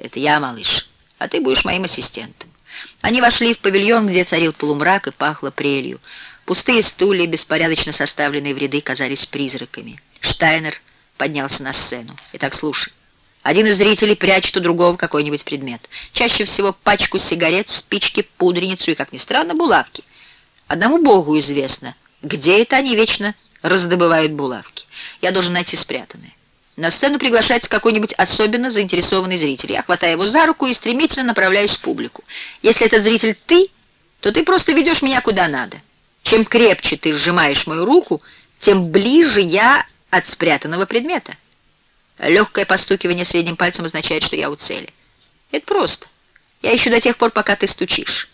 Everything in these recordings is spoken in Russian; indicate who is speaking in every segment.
Speaker 1: «Это я, малыш, а ты будешь моим ассистентом». Они вошли в павильон, где царил полумрак и пахло прелью. Пустые стулья, беспорядочно составленные в ряды, казались призраками. Штайнер поднялся на сцену. «Итак, слушай. Один из зрителей прячет у другого какой-нибудь предмет. Чаще всего пачку сигарет, спички, пудреницу и, как ни странно, булавки. Одному богу известно, где это они вечно раздобывают булавки. Я должен найти спрятанные. На сцену приглашается какой-нибудь особенно заинтересованный зритель. Я хватаю его за руку и стремительно направляюсь в публику. Если это зритель ты, то ты просто ведешь меня куда надо. Чем крепче ты сжимаешь мою руку, тем ближе я от спрятанного предмета. Легкое постукивание средним пальцем означает, что я у цели. Это просто. Я ищу до тех пор, пока ты стучишь.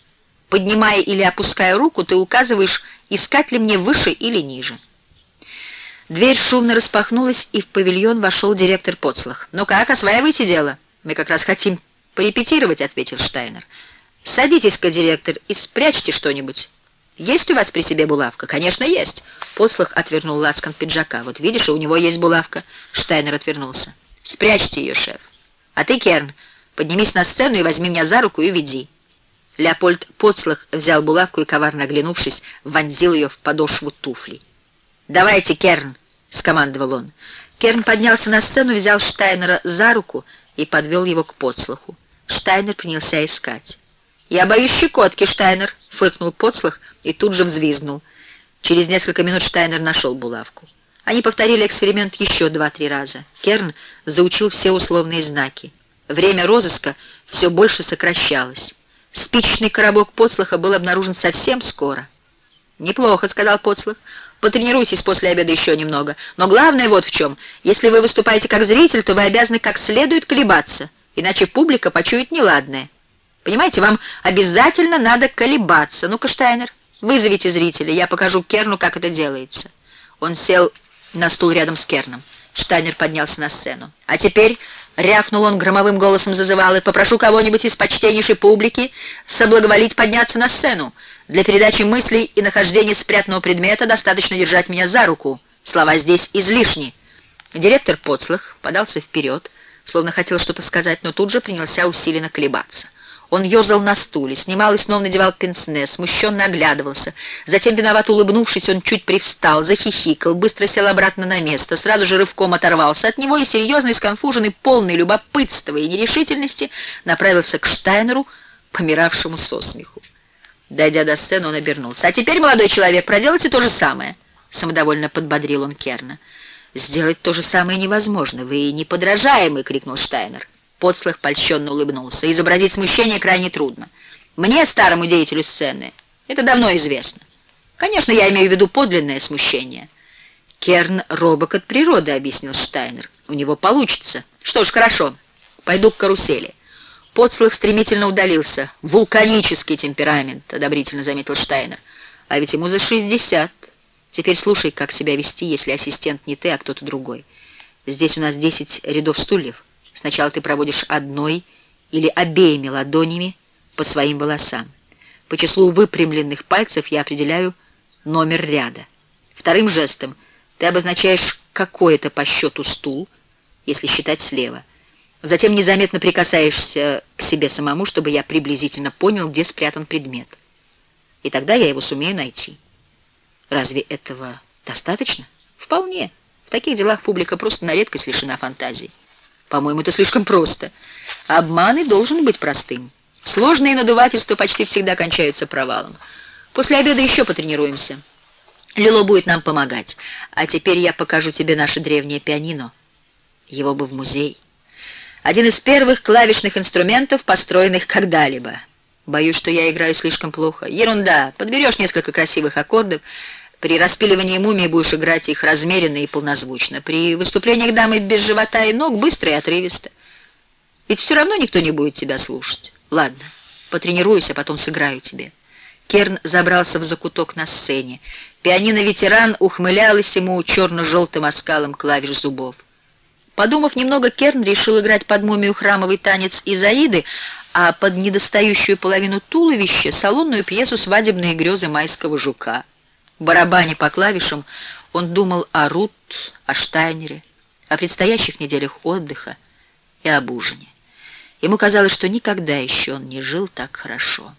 Speaker 1: Поднимая или опуская руку, ты указываешь, искать ли мне выше или ниже. Дверь шумно распахнулась, и в павильон вошел директор Поцлах. «Ну как, осваивайте дело?» «Мы как раз хотим порепетировать», — ответил Штайнер. «Садитесь-ка, директор, и спрячьте что-нибудь». «Есть у вас при себе булавка?» «Конечно, есть». Поцлах отвернул лацкан пиджака. «Вот видишь, у него есть булавка». Штайнер отвернулся. «Спрячьте ее, шеф. А ты, Керн, поднимись на сцену и возьми меня за руку и веди». Леопольд Поцлах взял булавку и, коварно оглянувшись, вонзил ее в подошву туфли. «Давайте, Керн!» — скомандовал он. Керн поднялся на сцену, взял Штайнера за руку и подвел его к подслуху. Штайнер принялся искать. «Я боюсь щекотки, Штайнер!» — фыркнул подслух и тут же взвизгнул. Через несколько минут Штайнер нашел булавку. Они повторили эксперимент еще два-три раза. Керн заучил все условные знаки. Время розыска все больше сокращалось. Спичечный коробок подслуха был обнаружен совсем скоро. «Неплохо», — сказал подслух. Потренируйтесь после обеда еще немного. Но главное вот в чем. Если вы выступаете как зритель, то вы обязаны как следует колебаться, иначе публика почует неладное. Понимаете, вам обязательно надо колебаться. Ну-ка, Штайнер, вызовите зрителя, я покажу Керну, как это делается. Он сел на стул рядом с Керном. Штайнер поднялся на сцену. «А теперь», — рявкнул он громовым голосом зазывал, — «попрошу кого-нибудь из почтеннейшей публики соблаговолить подняться на сцену. Для передачи мыслей и нахождения спрятанного предмета достаточно держать меня за руку. Слова здесь излишни». Директор Поцлах подался вперед, словно хотел что-то сказать, но тут же принялся усиленно колебаться. Он ерзал на стуле, снимал и снова надевал пенсне, смущенно оглядывался. Затем, виновато улыбнувшись, он чуть привстал, захихикал, быстро сел обратно на место, сразу же рывком оторвался от него и, серьезный, сконфуженный, полный любопытства и нерешительности, направился к Штайнеру, помиравшему со смеху. Дойдя до сцены, он обернулся. «А теперь, молодой человек, проделайте то же самое», — самодовольно подбодрил он Керна. «Сделать то же самое невозможно. Вы неподражаемый!» — крикнул Штайнер. Подслых польщенно улыбнулся. Изобразить смущение крайне трудно. Мне, старому деятелю сцены, это давно известно. Конечно, я имею в виду подлинное смущение. Керн робок от природы, объяснил Штайнер. У него получится. Что ж, хорошо. Пойду к карусели. Подслых стремительно удалился. Вулканический темперамент, одобрительно заметил Штайнер. А ведь ему за шестьдесят. Теперь слушай, как себя вести, если ассистент не ты, а кто-то другой. Здесь у нас десять рядов стульев. Сначала ты проводишь одной или обеими ладонями по своим волосам. По числу выпрямленных пальцев я определяю номер ряда. Вторым жестом ты обозначаешь какой-то по счету стул, если считать слева. Затем незаметно прикасаешься к себе самому, чтобы я приблизительно понял, где спрятан предмет. И тогда я его сумею найти. Разве этого достаточно? Вполне. В таких делах публика просто на редкость лишена фантазии. По-моему, это слишком просто. Обман и должен быть простым. Сложные надувательства почти всегда кончаются провалом. После обеда еще потренируемся. Лило будет нам помогать. А теперь я покажу тебе наше древнее пианино. Его бы в музей. Один из первых клавишных инструментов, построенных когда-либо. Боюсь, что я играю слишком плохо. Ерунда. Подберешь несколько красивых аккордов, при распиливании мумии будешь играть их размеренно и полнозвучно. При выступлениях дамы без живота и ног быстро и отрывисто. Ведь все равно никто не будет тебя слушать. Ладно, потренируюсь, а потом сыграю тебе. Керн забрался в закуток на сцене. Пианино-ветеран ухмылялась ему черно-желтым оскалом клавиш зубов. Подумав немного, Керн решил играть под мумию храмовый танец Изаиды, а под недостающую половину туловища — салонную пьесу «Свадебные грезы майского жука». Барабаня по клавишам, он думал о Рут, о Штайнере, о предстоящих неделях отдыха и об ужине. Ему казалось, что никогда еще он не жил так хорошо.